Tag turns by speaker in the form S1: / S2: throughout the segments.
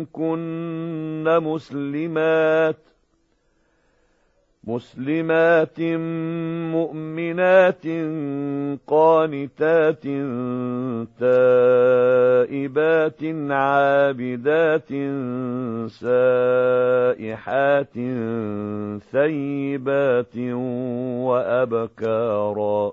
S1: منكن مسلمات مسلمات مؤمنات قانتات تائبات عابدات سائحات ثيبات وأبكارا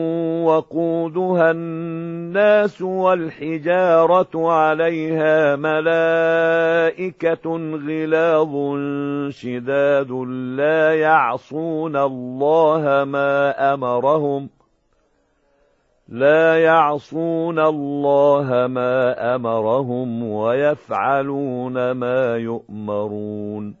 S1: وقودها الناس والحجارة عليها ملائكة غلاظ شداد لا يعصون الله ما أمرهم لا يعصون الله ما أمرهم ويفعلون ما يؤمرون